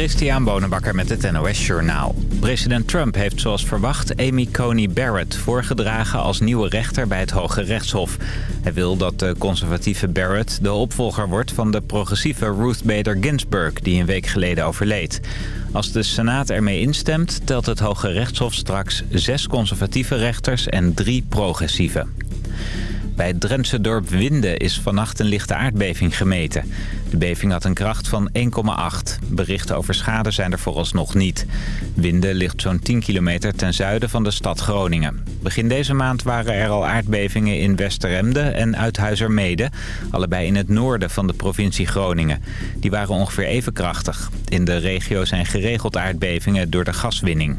Christian Bonenbakker met het NOS Journaal. President Trump heeft zoals verwacht Amy Coney Barrett voorgedragen als nieuwe rechter bij het Hoge Rechtshof. Hij wil dat de conservatieve Barrett de opvolger wordt van de progressieve Ruth Bader Ginsburg die een week geleden overleed. Als de Senaat ermee instemt telt het Hoge Rechtshof straks zes conservatieve rechters en drie progressieve. Bij het Drentse dorp Winde is vannacht een lichte aardbeving gemeten. De beving had een kracht van 1,8. Berichten over schade zijn er vooralsnog niet. Winde ligt zo'n 10 kilometer ten zuiden van de stad Groningen. Begin deze maand waren er al aardbevingen in Westeremde en Uithuizermede. Allebei in het noorden van de provincie Groningen. Die waren ongeveer even krachtig. In de regio zijn geregeld aardbevingen door de gaswinning.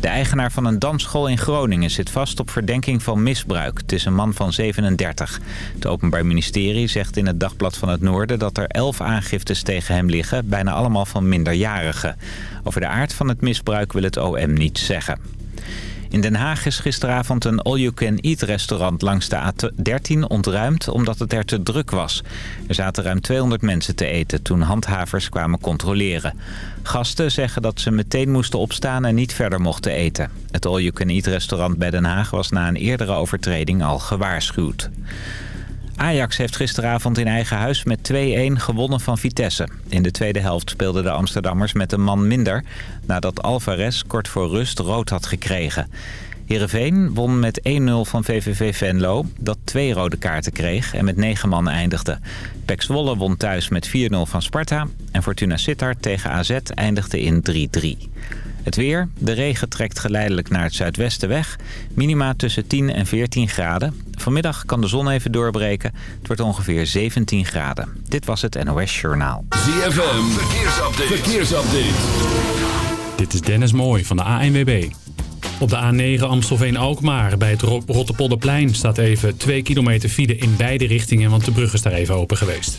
De eigenaar van een dansschool in Groningen zit vast op verdenking van misbruik. Het is een man van 37. Het Openbaar Ministerie zegt in het Dagblad van het Noorden... dat er 11 aangiftes tegen hem liggen, bijna allemaal van minderjarigen. Over de aard van het misbruik wil het OM niets zeggen. In Den Haag is gisteravond een all-you-can-eat restaurant langs de A13 ontruimd omdat het er te druk was. Er zaten ruim 200 mensen te eten toen handhavers kwamen controleren. Gasten zeggen dat ze meteen moesten opstaan en niet verder mochten eten. Het all-you-can-eat restaurant bij Den Haag was na een eerdere overtreding al gewaarschuwd. Ajax heeft gisteravond in eigen huis met 2-1 gewonnen van Vitesse. In de tweede helft speelden de Amsterdammers met een man minder... nadat Alvarez kort voor rust rood had gekregen. Heerenveen won met 1-0 van VVV Venlo, dat twee rode kaarten kreeg en met negen man eindigde. Pek Zwolle won thuis met 4-0 van Sparta en Fortuna Sittard tegen AZ eindigde in 3-3. Het weer. De regen trekt geleidelijk naar het zuidwesten weg. Minima tussen 10 en 14 graden. Vanmiddag kan de zon even doorbreken. Het wordt ongeveer 17 graden. Dit was het NOS Journaal. ZFM. Verkeersupdate. Verkeersupdate. Dit is Dennis Mooij van de ANWB. Op de A9 Amstelveen-Alkmaar bij het Rotterpolderplein staat even 2 kilometer file in beide richtingen, want de brug is daar even open geweest.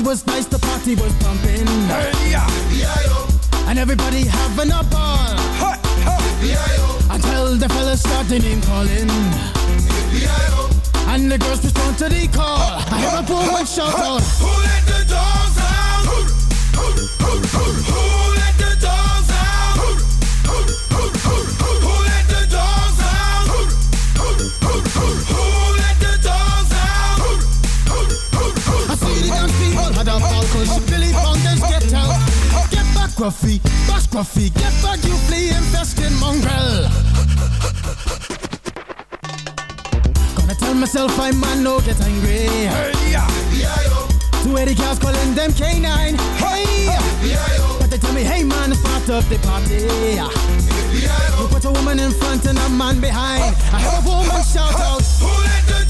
Was nice, the party was pumping. Hey, yeah. And everybody having a ball. Hey, hey. Until the fellas started name calling. And the girls respond to the call. I hear a boom and shout out. Who let the dogs out? Who let the dogs out? Who Gruffy, bash Gruffy, get back, you flea infested mongrel. Gonna tell myself I'm man, no get angry. Hey, yeah. Two Eddie cows calling them canine. Hey, but they tell me, hey man, start up the party. You put a woman in front and a man behind. I heard a woman shout out. Who let the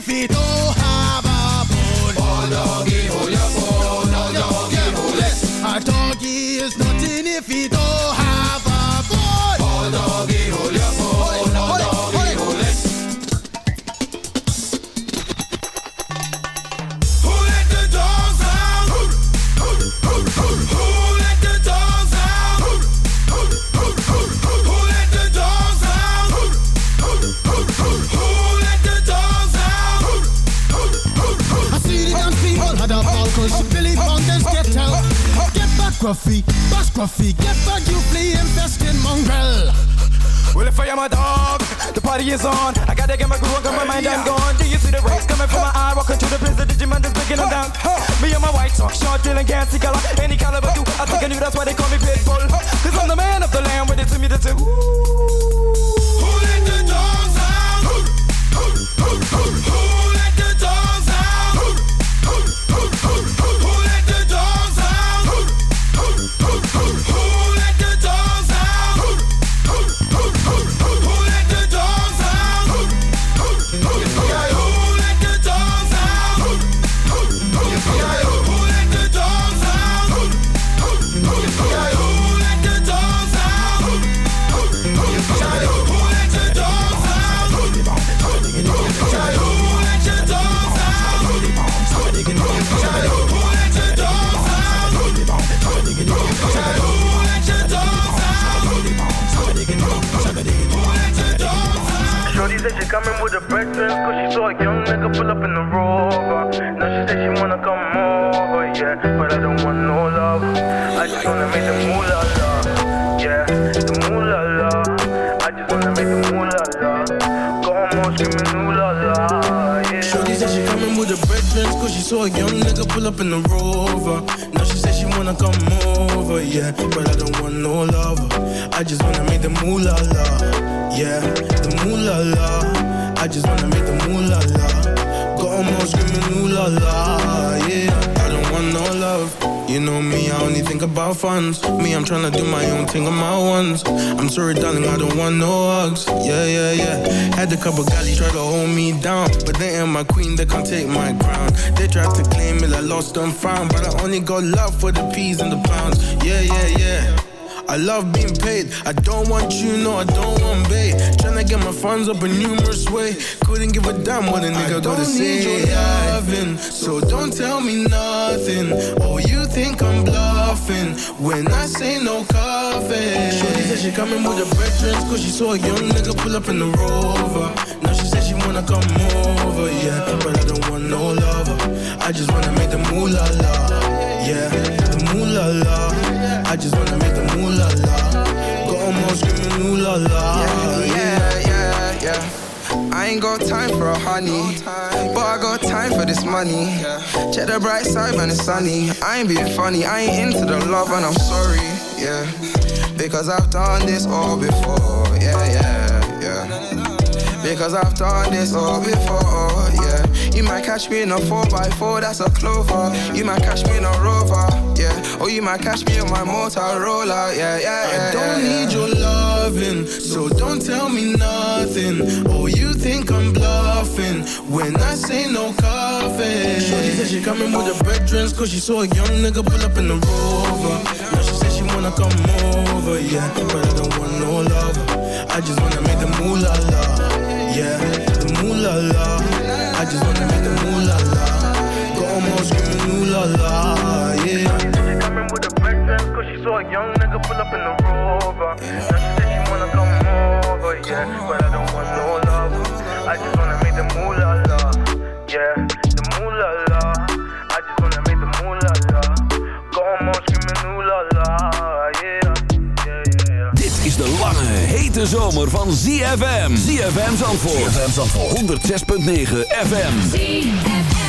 if and my white talk, short, dealing, gassy color. Any caliber, do I think I knew that's why they call me Pitbull. she said she coming with a breakfast, cause she saw a young nigga pull up in the rover. Now she said she wanna come over, yeah, but I don't want no love. I just wanna make the moolah la, yeah, the moolah la. I just wanna make the moolah la. Go home screaming ooh la la, yeah. Shorty said she coming with a breakfast, cause she saw a young nigga pull up in the rover. Now she said she wanna come over, yeah, but I don't want no lover. I just wanna make the moolah la. Yeah, the moolah la I just wanna make the moolah la Got 'em all screaming ooh la la, yeah I don't want no love you know me, I only think about funds. Me, I'm tryna do my own thing on my ones. I'm sorry, darling, I don't want no hugs. Yeah, yeah, yeah. Had a couple galley try to hold me down, but they ain't my queen, they can't take my crown. They tried to claim it, I lost and found, but I only got love for the peas and the pounds. Yeah, yeah, yeah. I love being paid. I don't want you, no, I don't want bait. Tryna get my funds up a numerous way. Couldn't give a damn what a nigga gotta say. Your loving, so don't tell me nothing. Oh, you think I'm bluffing when I say no coffee. Shorty said she coming with her brethren, cause she saw a young nigga pull up in the rover. Now she said she wanna come over, yeah. But I don't want no lover. I just wanna make the moolah la, yeah. The moolah la. I just wanna make the moolah la. la, Got 'em all screaming ooh la la. Yeah, yeah, yeah. I ain't got time for a honey, but I got time for this money. Check the bright side, man, it's sunny. I ain't being funny, I ain't into the love, and I'm sorry, yeah. Because I've done this all before, yeah, yeah, yeah. Because I've done this all before, yeah. You might catch me in a 4x4, that's a clover. You might catch me in a rover, yeah. Or you might catch me on my Motorola, yeah, yeah, yeah. I don't yeah, need your loving, so don't tell me nothing. Oh, you think I'm bluffing when I say no coffee. Shorty said she coming with her brethren, cause she saw a young nigga pull up in the rover. Now she said she wanna come over, yeah. But I don't want no lover. I just wanna make the moolah la, yeah. The moolah la. I just wanna make the moolah la. 'em all screaming ooh la la, yeah. Breakfast cause she saw a young nigga pull up in the rover. Now she said she wanna come over, yeah. But I don't want no love. I just wanna make the moolah la, yeah. The moolah la. I just wanna make the moolah la. Go on, screaming ooh la la, yeah. Yeah. Dit is de lange, hete zomer van ZFM. ZFM Zandvoort. ZFM Zandvoort. 106.9 FM. Striking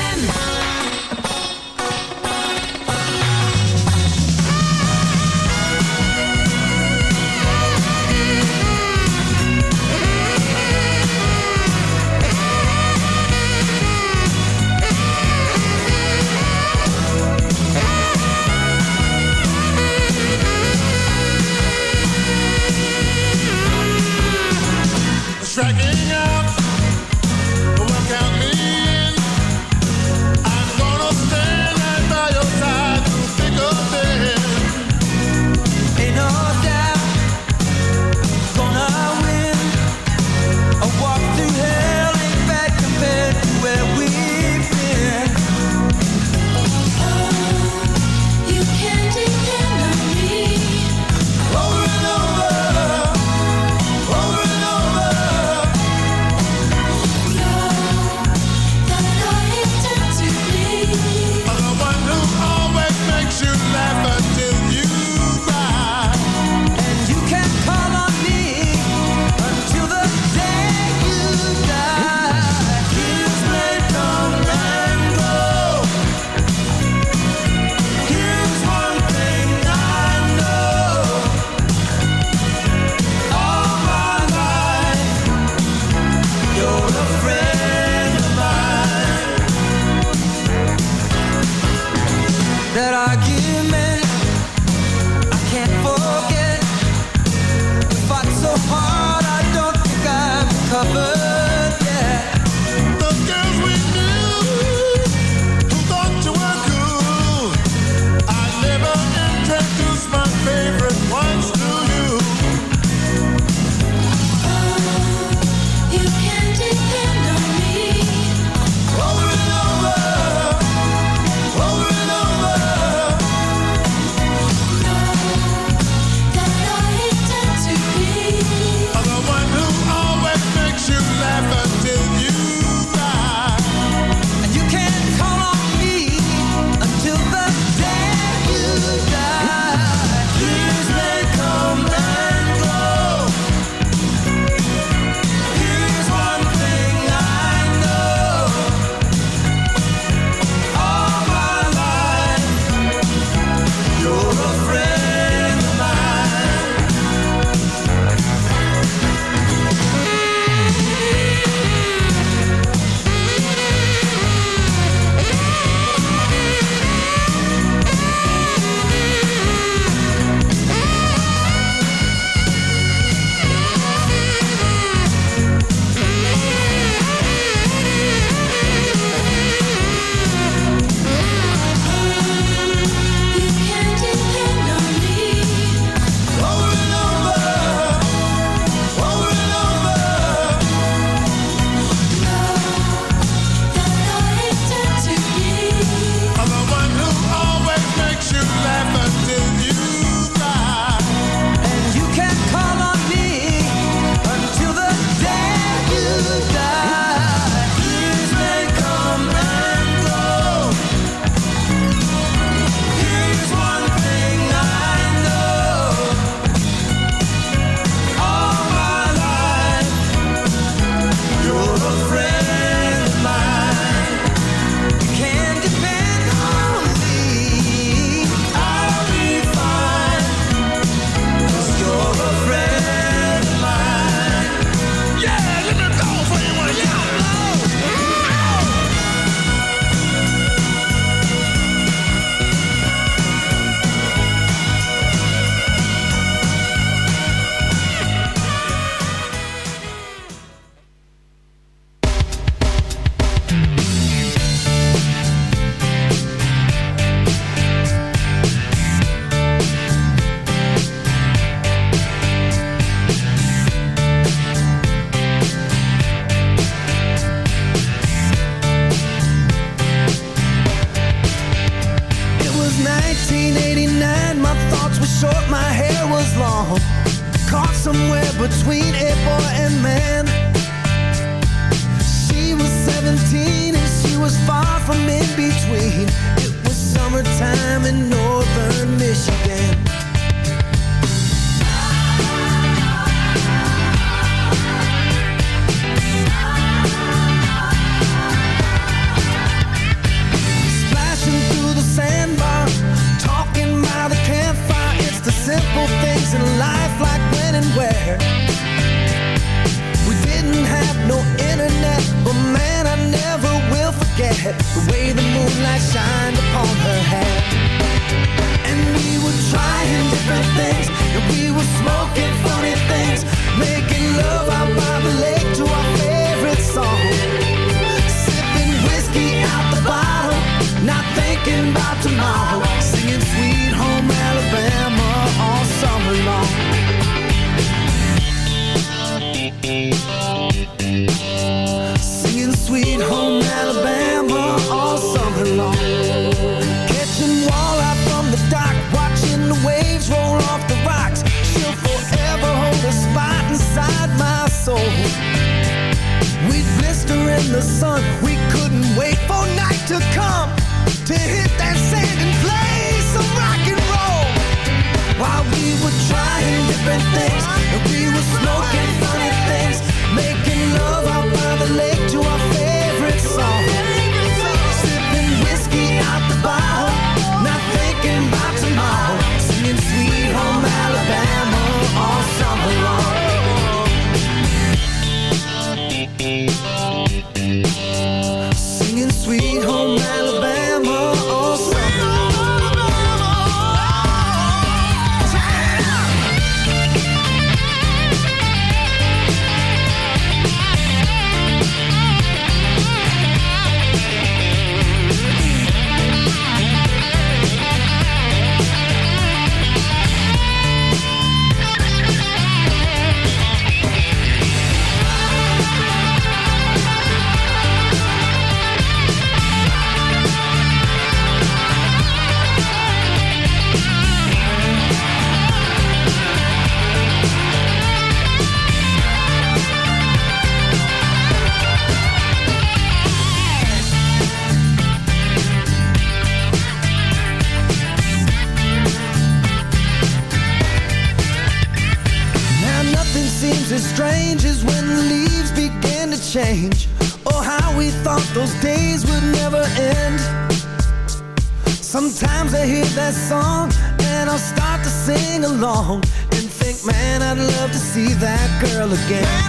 girl again.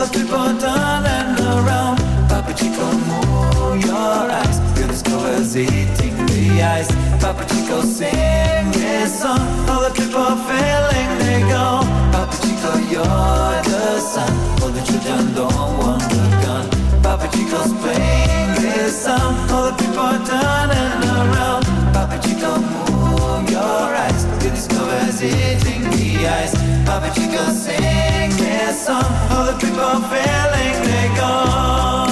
The people turning around. Papa Chico, move your eyes. Your discover's eating the ice. Papa Chico, sing this song. All the people feeling they go. Papa Chico, you're the sun. All the children don't want the gun. Papa Chico's playing this song. All the people turning around. Papa Chico, move your eyes. Your discover's eating the ice. Papa Chico, sing this song. All the people feeling they go.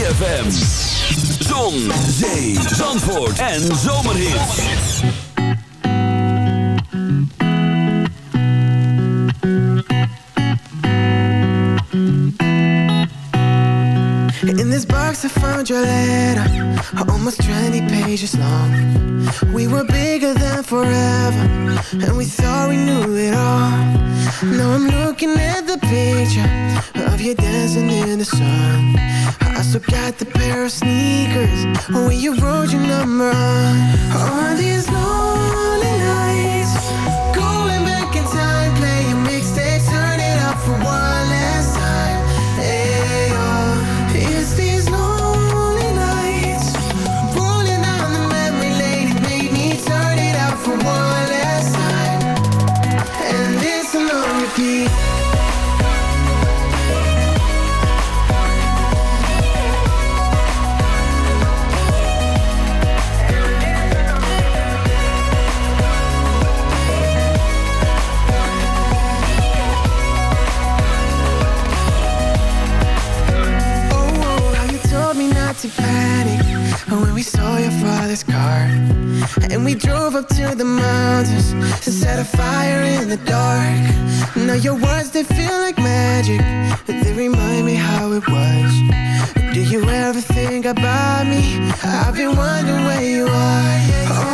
ZFM. Zon, zee, zandvoort en. In this box I found your letter Almost 20 pages long We were bigger than forever And we thought we knew it all Now I'm looking at the picture Of you dancing in the sun I still got the pair of sneakers. Where you wrote your number on On these lonely nights And we drove up to the mountains To set a fire in the dark Now your words, they feel like magic They remind me how it was Do you ever think about me? I've been wondering where you are. On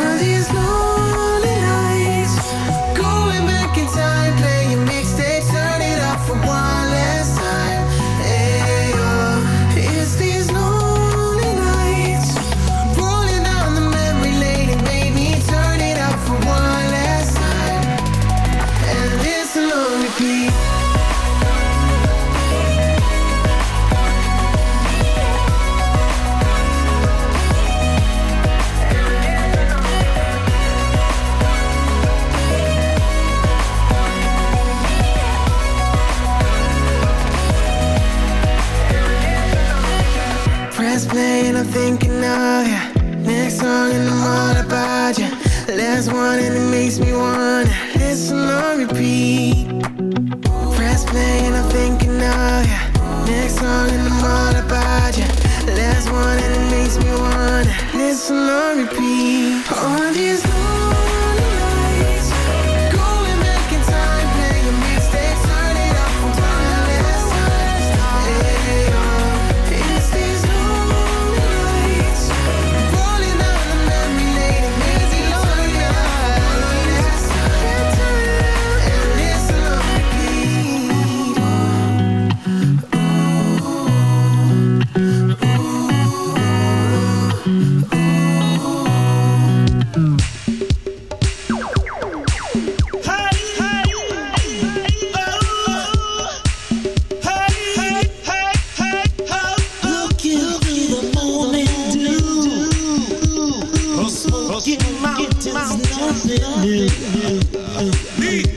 listen We'll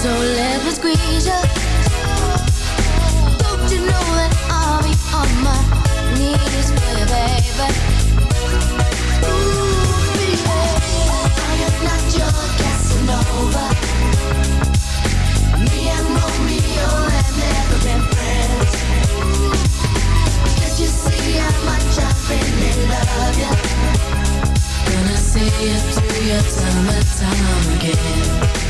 So let me squeeze you. Don't you know that I'll be on my knees for you, baby? Ooh, baby, I am not your Casanova. Me and Romeo have never been friends. You see how much I really love you. Gonna see you through your time and time again.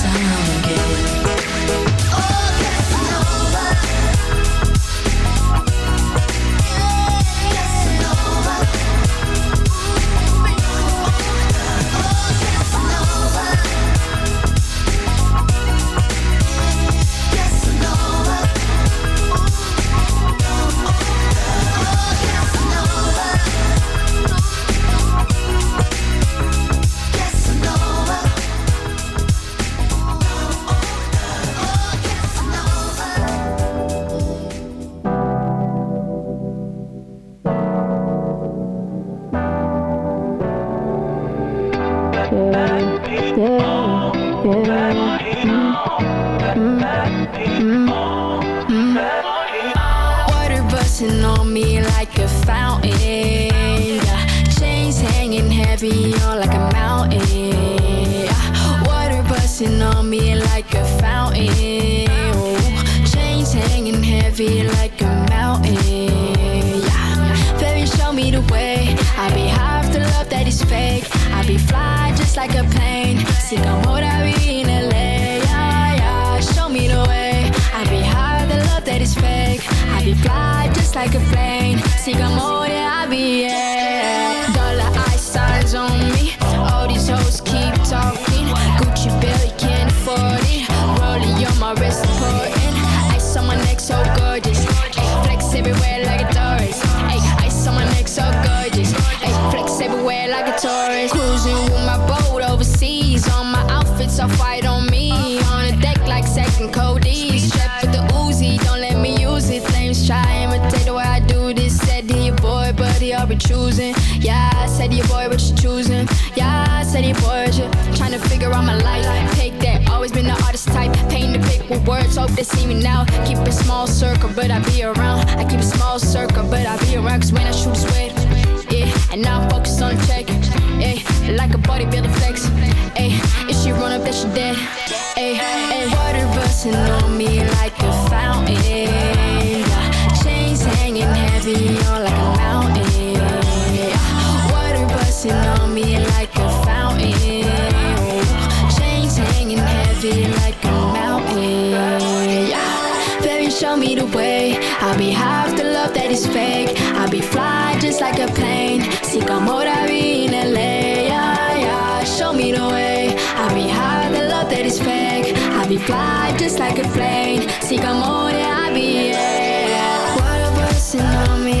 choosing. Yeah, I said your boy, what you choosing? Yeah, I said your boy, what you trying to figure out my life. Take that, always been the artist type. Paint the pic with words, hope they see me now. Keep a small circle, but I be around. I keep a small circle, but I be around. Cause when I shoot, sweat. Yeah, and now I'm focused on the check. Yeah, like a bodybuilder flex. Hey, if she run up, then she dead. Hey, hey, water busting on me like a fountain. Como la vi in LA. Show me the way. I'll be half the love that is fake. I'll be fly just like a. Si como yeah, I be yeah. Water busting on me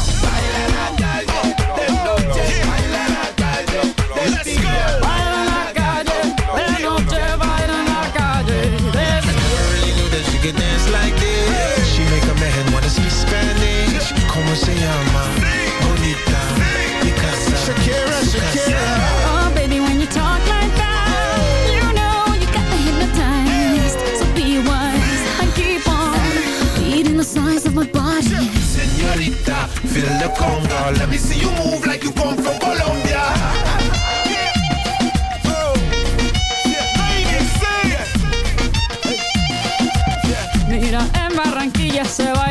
The conga. Let me see you move like you come from Colombia. Mira, en Barranquilla se baila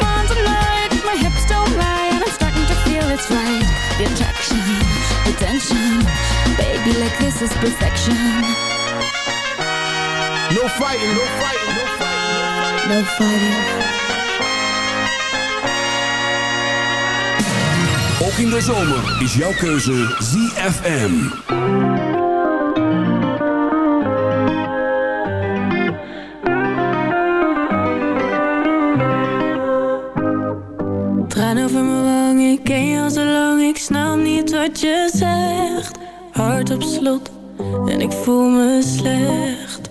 hips don't lie, and I'm starting to feel it's right. The attraction, the tension. Baby, like this is perfection. No fighting, no fighting, no fighting. No fighting. Ook in de zomer is jouw keuze ZFM. Wat je zegt Hart op slot en ik voel me slecht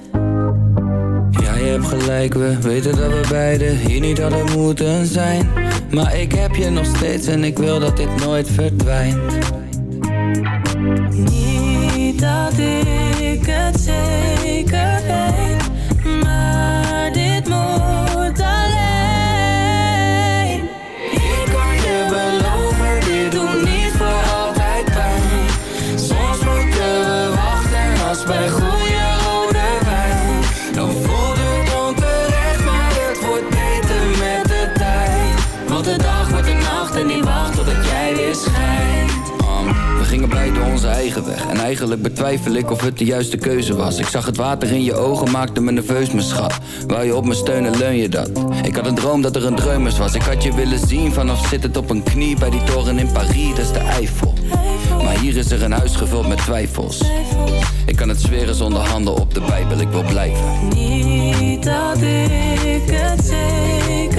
Ja, je hebt gelijk, we weten dat we beiden hier niet hadden moeten zijn. Maar ik heb je nog steeds en ik wil dat dit nooit verdwijnt. Eigenlijk betwijfel ik of het de juiste keuze was. Ik zag het water in je ogen, maakte me nerveus, mijn schat. Wou je op me steunen, leun je dat? Ik had een droom dat er een dreumers was. Ik had je willen zien vanaf zittend op een knie bij die toren in Parijs, dat is de Eiffel. Maar hier is er een huis gevuld met twijfels. Ik kan het zweren zonder handen op de Bijbel, ik wil blijven. Niet dat ik het zeker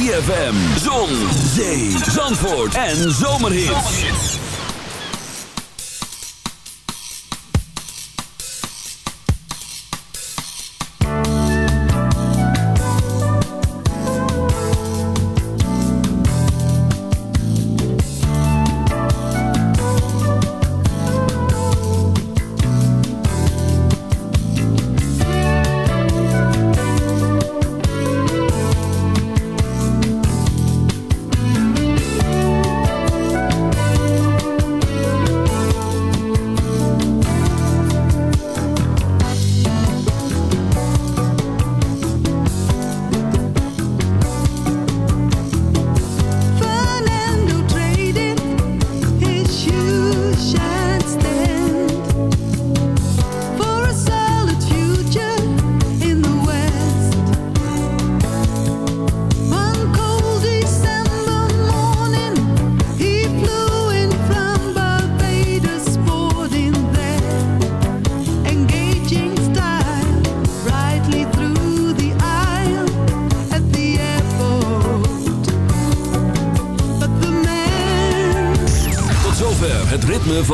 IFM, Zon, Zee, Zandvoort en Zomerhits.